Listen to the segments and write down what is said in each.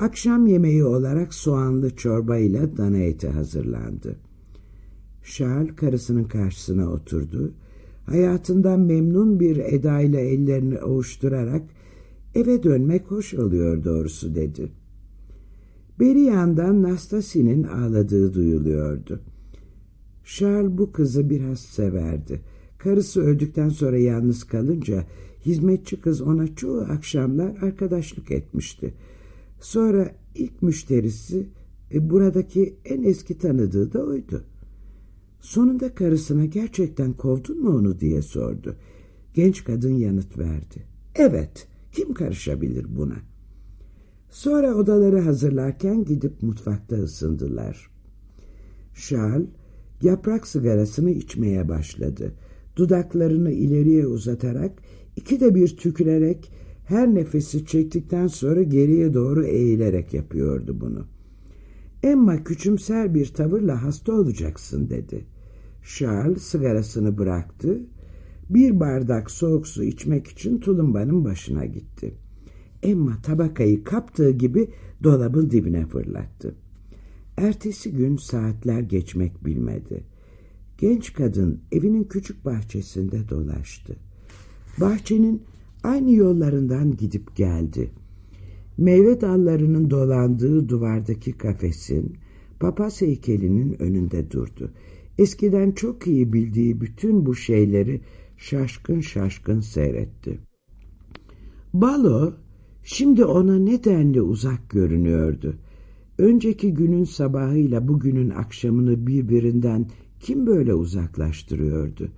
Akşam yemeği olarak soğanlı çorba ile dana eti hazırlandı. Charles karısının karşısına oturdu. Hayatından memnun bir edayla ellerini ovuşturarak eve dönmek hoş oluyor doğrusu dedi. Beri yandan Nastasi'nin ağladığı duyuluyordu. Charles bu kızı biraz severdi. Karısı öldükten sonra yalnız kalınca hizmetçi kız ona çoğu akşamlar arkadaşlık etmişti. Sonra ilk müşterisi e, buradaki en eski tanıdığı da oydu. Sonunda karısına gerçekten kovdun mu onu diye sordu. Genç kadın yanıt verdi. Evet, kim karışabilir buna? Sonra odaları hazırlarken gidip mutfakta ısındılar. Charles yaprak sigarasını içmeye başladı. Dudaklarını ileriye uzatarak, iki de bir tükürerek, her nefesi çektikten sonra geriye doğru eğilerek yapıyordu bunu. Emma küçümser bir tavırla hasta olacaksın dedi. Charles sigarasını bıraktı. Bir bardak soğuk su içmek için tulumbanın başına gitti. Emma tabakayı kaptığı gibi dolabın dibine fırlattı. Ertesi gün saatler geçmek bilmedi. Genç kadın evinin küçük bahçesinde dolaştı. Bahçenin aynı yollarından gidip geldi. Meyve dallarının dolandığı duvardaki kafesin, papaz heykelinin önünde durdu. Eskiden çok iyi bildiği bütün bu şeyleri şaşkın şaşkın seyretti. Balo şimdi ona nedenli uzak görünüyordu. Önceki günün sabahıyla bugünün akşamını birbirinden kim böyle uzaklaştırıyordu?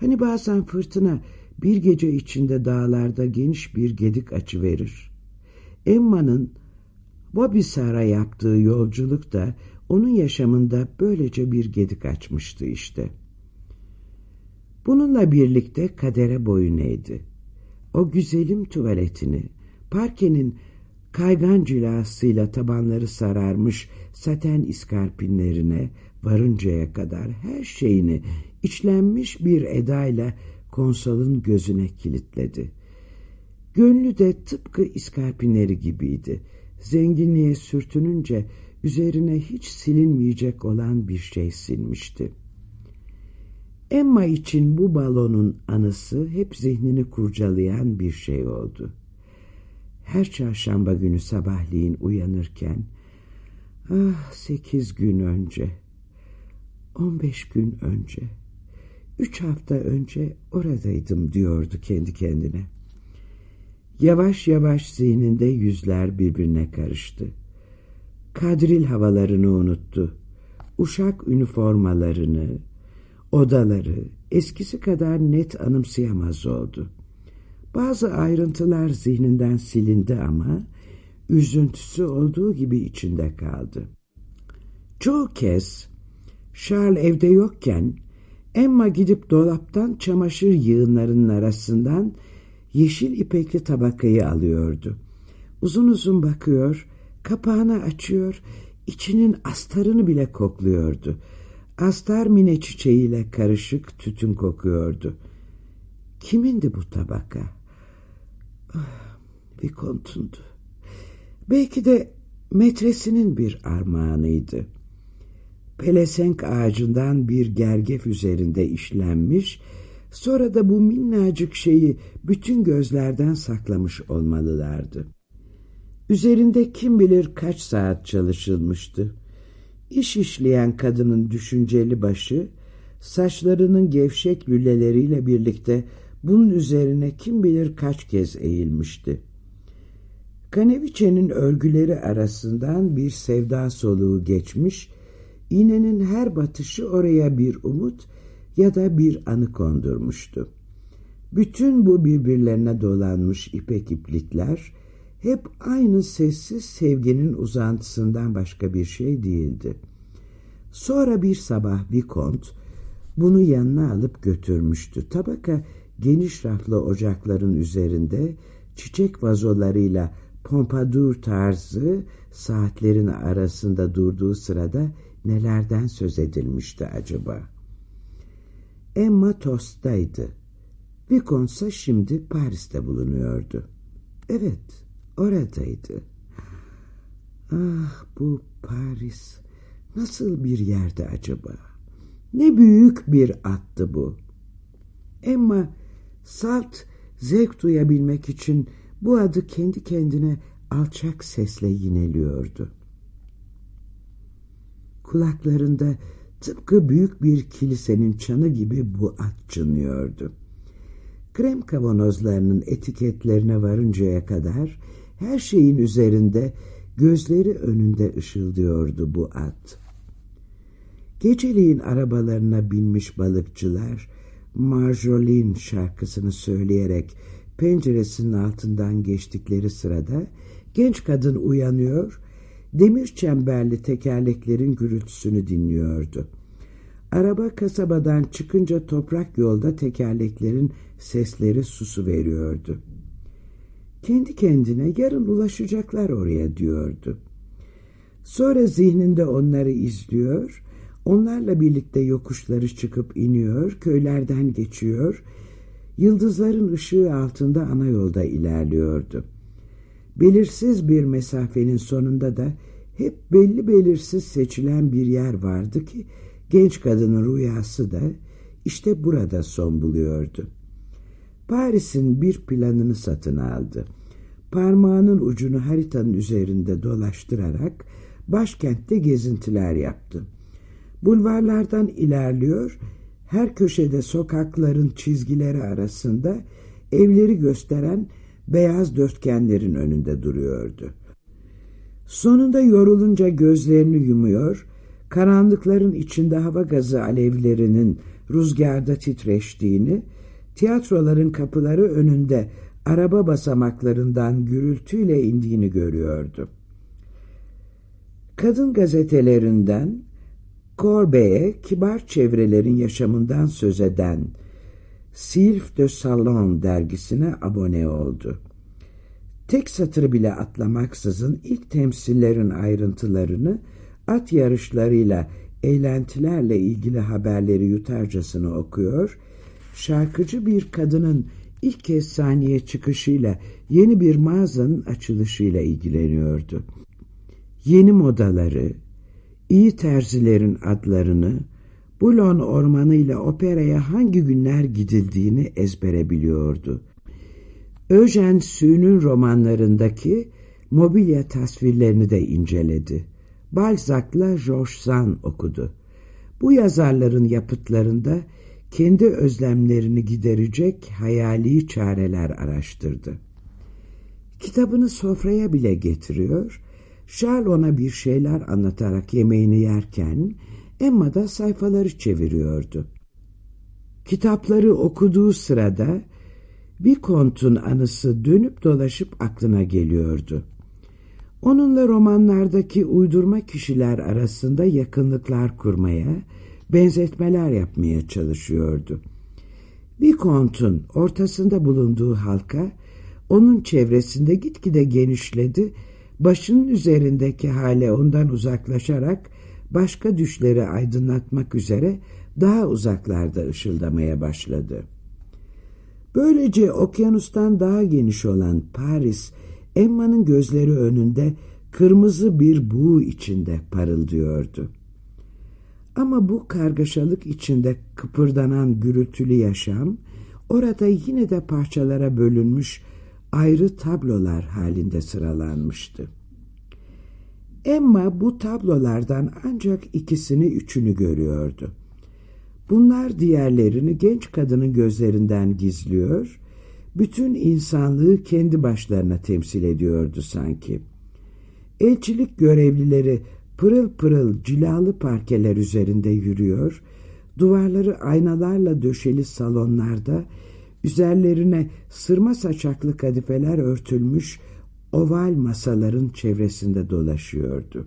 Hani bazen fırtına bir gece içinde dağlarda geniş bir gedik açı verir. Emma'nın Bobisar'a yaptığı yolculuk da onun yaşamında böylece bir gedik açmıştı işte. Bununla birlikte kadere boyun eğdi. O güzelim tuvaletini, parkenin kaygan cilasıyla tabanları sararmış saten iskarpinlerine varıncaya kadar her şeyini içlenmiş bir edayla konsolun gözüne kilitledi. Gönlü de tıpkı iskarpinleri gibiydi. Zenginliğe sürtününce üzerine hiç silinmeyecek olan bir şey silmişti. Emma için bu balonun anısı hep zihnini kurcalayan bir şey oldu. Her çarşamba günü sabahleyin uyanırken, ah sekiz gün önce, on beş gün önce, üç hafta önce oradaydım diyordu kendi kendine. Yavaş yavaş zihninde yüzler birbirine karıştı. Kadril havalarını unuttu. Uşak üniformalarını, odaları eskisi kadar net anımsayamaz oldu. Bazı ayrıntılar zihninden silindi ama üzüntüsü olduğu gibi içinde kaldı. Çoğu kez Charles evde yokken Emma gidip dolaptan çamaşır yığınlarının arasından yeşil ipekli tabakayı alıyordu. Uzun uzun bakıyor, kapağını açıyor, içinin astarını bile kokluyordu. Astar mine çiçeğiyle karışık tütün kokuyordu. Kimindi bu tabaka? Ah, Vikontundu. Belki de metresinin bir armağanıydı. Pelesenk ağacından bir gergef üzerinde işlenmiş, sonra da bu minnacık şeyi bütün gözlerden saklamış olmalılardı. Üzerinde kim bilir kaç saat çalışılmıştı. İş işleyen kadının düşünceli başı, saçlarının gevşek lüleleriyle birlikte bunun üzerine kim bilir kaç kez eğilmişti. Kaneviçe'nin örgüleri arasından bir sevda soluğu geçmiş, iğnenin her batışı oraya bir umut ya da bir anı kondurmuştu. Bütün bu birbirlerine dolanmış ipek iplikler hep aynı sessiz sevginin uzantısından başka bir şey değildi. Sonra bir sabah Vikont bunu yanına alıp götürmüştü. Tabaka geniş raflı ocakların üzerinde çiçek vazolarıyla pompadur tarzı saatlerin arasında durduğu sırada nelerden söz edilmişti acaba? Emma Tost'taydı. Vicomte şimdi Paris'te bulunuyordu. Evet, oradaydı. Ah bu Paris nasıl bir yerde acaba? Ne büyük bir attı bu. Emma salt zevk duyabilmek için bu adı kendi kendine alçak sesle yineliyordu. Kulaklarında tıpkı büyük bir kilisenin çanı gibi bu at çınlıyordu. Krem kavanozlarının etiketlerine varıncaya kadar her şeyin üzerinde gözleri önünde ışıldıyordu bu at. Geceliğin arabalarına binmiş balıkçılar Marjolin şarkısını söyleyerek penceresinin altından geçtikleri sırada genç kadın uyanıyor, demir çemberli tekerleklerin gürültüsünü dinliyordu. Araba kasabadan çıkınca toprak yolda tekerleklerin sesleri susu veriyordu. Kendi kendine yarın ulaşacaklar oraya diyordu. Sonra zihninde onları izliyor, onlarla birlikte yokuşları çıkıp iniyor, köylerden geçiyor, yıldızların ışığı altında ana yolda ilerliyordu. Belirsiz bir mesafenin sonunda da hep belli belirsiz seçilen bir yer vardı ki genç kadının rüyası da işte burada son buluyordu. Paris'in bir planını satın aldı. Parmağının ucunu haritanın üzerinde dolaştırarak başkentte gezintiler yaptı. Bulvarlardan ilerliyor, her köşede sokakların çizgileri arasında evleri gösteren beyaz dörtgenlerin önünde duruyordu. Sonunda yorulunca gözlerini yumuyor, karanlıkların içinde hava gazı alevlerinin rüzgarda titreştiğini, tiyatroların kapıları önünde araba basamaklarından gürültüyle indiğini görüyordu. Kadın gazetelerinden Corbe'ye kibar çevrelerin yaşamından söz eden Sylph de Salon dergisine abone oldu. Tek satır bile atlamaksızın ilk temsillerin ayrıntılarını at yarışlarıyla, eğlentilerle ilgili haberleri yutarcasını okuyor, şarkıcı bir kadının ilk kez sahneye çıkışıyla yeni bir mağazanın açılışıyla ilgileniyordu. Yeni modaları, iyi terzilerin adlarını, Bulon ormanı ile operaya hangi günler gidildiğini ezbere biliyordu. Öjen Sü'nün romanlarındaki mobilya tasvirlerini de inceledi. Balzac'la George Sand okudu. Bu yazarların yapıtlarında kendi özlemlerini giderecek hayali çareler araştırdı. Kitabını sofraya bile getiriyor, Charles ona bir şeyler anlatarak yemeğini yerken Emma da sayfaları çeviriyordu. Kitapları okuduğu sırada bir kontun anısı dönüp dolaşıp aklına geliyordu. Onunla romanlardaki uydurma kişiler arasında yakınlıklar kurmaya, benzetmeler yapmaya çalışıyordu. Bir kontun ortasında bulunduğu halka, onun çevresinde gitgide genişledi, başının üzerindeki hale ondan uzaklaşarak başka düşleri aydınlatmak üzere daha uzaklarda ışıldamaya başladı. Böylece okyanustan daha geniş olan Paris, Emma'nın gözleri önünde kırmızı bir buğu içinde parıldıyordu. Ama bu kargaşalık içinde kıpırdanan gürültülü yaşam, orada yine de parçalara bölünmüş ayrı tablolar halinde sıralanmıştı. Emma bu tablolardan ancak ikisini üçünü görüyordu. Bunlar diğerlerini genç kadının gözlerinden gizliyor, bütün insanlığı kendi başlarına temsil ediyordu sanki. Elçilik görevlileri pırıl pırıl cilalı parkeler üzerinde yürüyor, duvarları aynalarla döşeli salonlarda, üzerlerine sırma saçaklı kadifeler örtülmüş oval masaların çevresinde dolaşıyordu.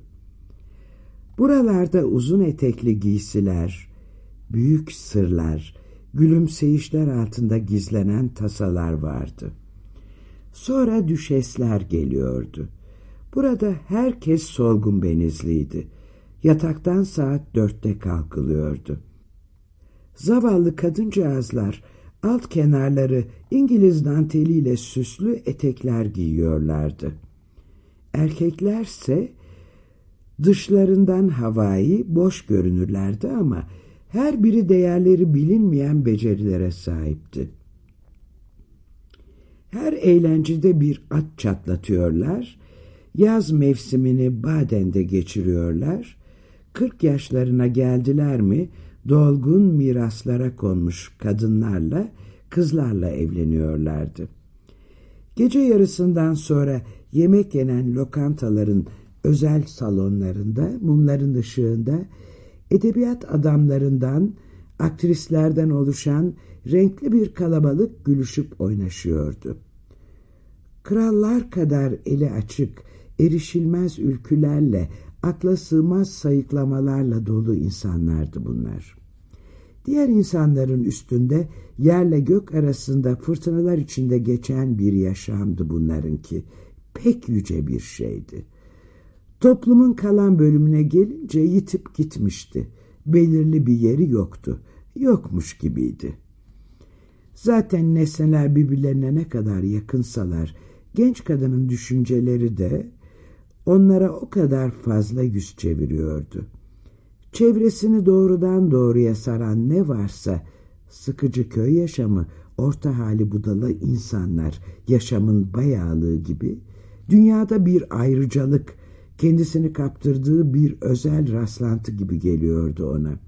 Buralarda uzun etekli giysiler, büyük sırlar, gülümseyişler altında gizlenen tasalar vardı. Sonra düşesler geliyordu. Burada herkes solgun benizliydi. Yataktan saat dörtte kalkılıyordu. Zavallı kadıncağızlar alt kenarları İngiliz danteliyle süslü etekler giyiyorlardı. Erkeklerse Dışlarından havai, boş görünürlerdi ama her biri değerleri bilinmeyen becerilere sahipti. Her eğlencede bir at çatlatıyorlar, yaz mevsimini Baden'de geçiriyorlar, kırk yaşlarına geldiler mi dolgun miraslara konmuş kadınlarla, kızlarla evleniyorlardı. Gece yarısından sonra yemek yenen lokantaların özel salonlarında, mumların ışığında, edebiyat adamlarından, aktrislerden oluşan renkli bir kalabalık gülüşüp oynaşıyordu. Krallar kadar eli açık, erişilmez ülkülerle, akla sığmaz sayıklamalarla dolu insanlardı bunlar. Diğer insanların üstünde yerle gök arasında fırtınalar içinde geçen bir yaşamdı bunlarınki. Pek yüce bir şeydi. Toplumun kalan bölümüne gelince yitip gitmişti. Belirli bir yeri yoktu. Yokmuş gibiydi. Zaten nesneler birbirlerine ne kadar yakınsalar, genç kadının düşünceleri de onlara o kadar fazla yüz çeviriyordu. Çevresini doğrudan doğruya saran ne varsa sıkıcı köy yaşamı, orta hali budalı insanlar, yaşamın bayağılığı gibi dünyada bir ayrıcalık, kendisini kaptırdığı bir özel rastlantı gibi geliyordu ona.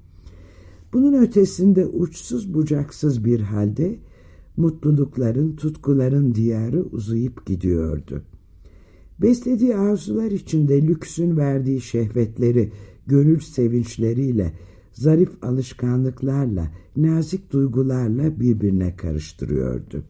Bunun ötesinde uçsuz bucaksız bir halde mutlulukların, tutkuların diyarı uzayıp gidiyordu. Beslediği arzular içinde lüksün verdiği şehvetleri, gönül sevinçleriyle, zarif alışkanlıklarla, nazik duygularla birbirine karıştırıyordu.